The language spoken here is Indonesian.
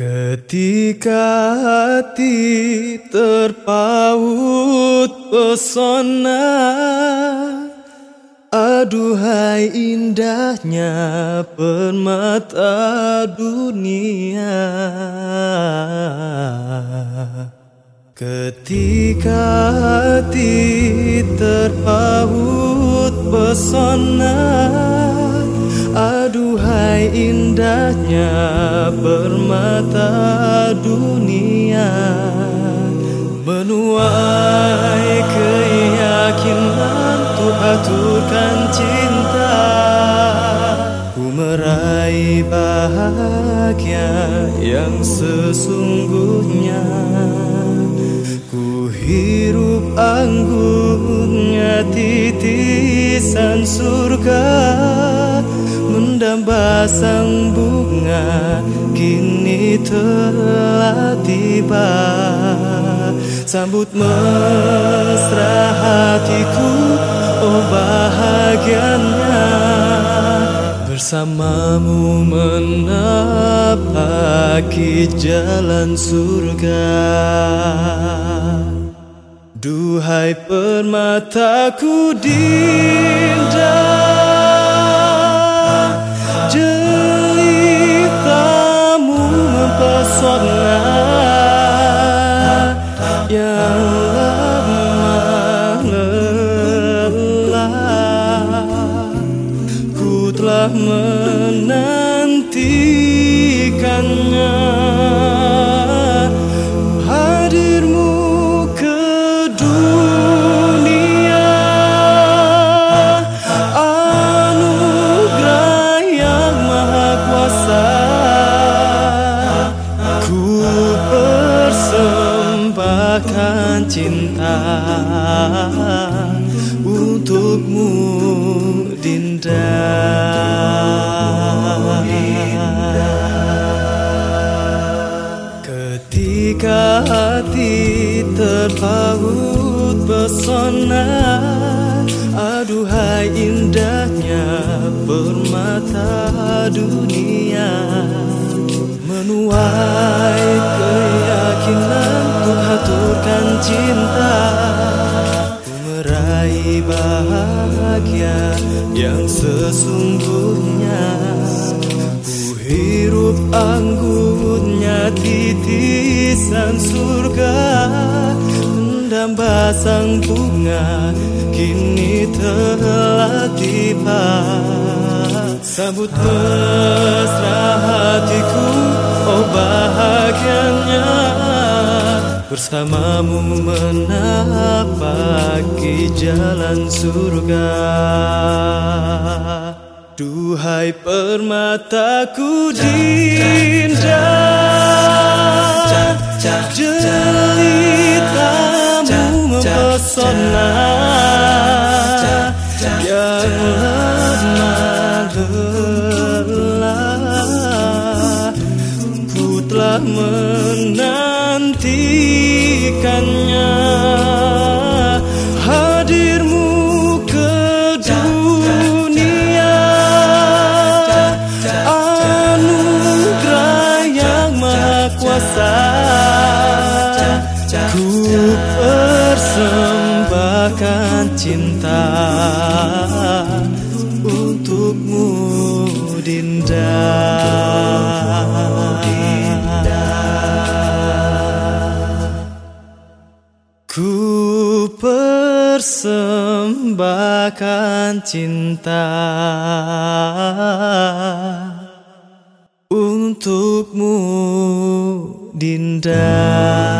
Ketika hati terpaut pesona Aduhai indahnya permata dunia. Ketika hati terpaut pesona indahnya permata dunia. Menuai keyakinan Tuh aturkan cinta. Ku meraih bahagia yang sesungguhnya. Ku hirup anggunnya titisan surga Mendamba sang bunga kini telah tiba. Sambut mesra hatiku oh bahagianya. Bersamamu menapaki jalan surga. Duhai permataku dinda lelah Ku telah menantikannya cinta Untukmu Dinda. Ketika hati terpaut pesona Aduhai indahnya permata dunia Menuai haturkan cinta meraih bahagia yang sesungguhnya. Ku hirup anggunnya titisan surga Mendamba sang bunga kini telah tiba. Sambut mesra hatiku oh bahagianya Bersamamu menapaki jalan surga. Duhai permataku dinda Jelitamu mempesona. Yang lama lelah Ku telah persembahkan cinta Untukmu Dinda. Ku persembahkan cinta Untukmu Dinda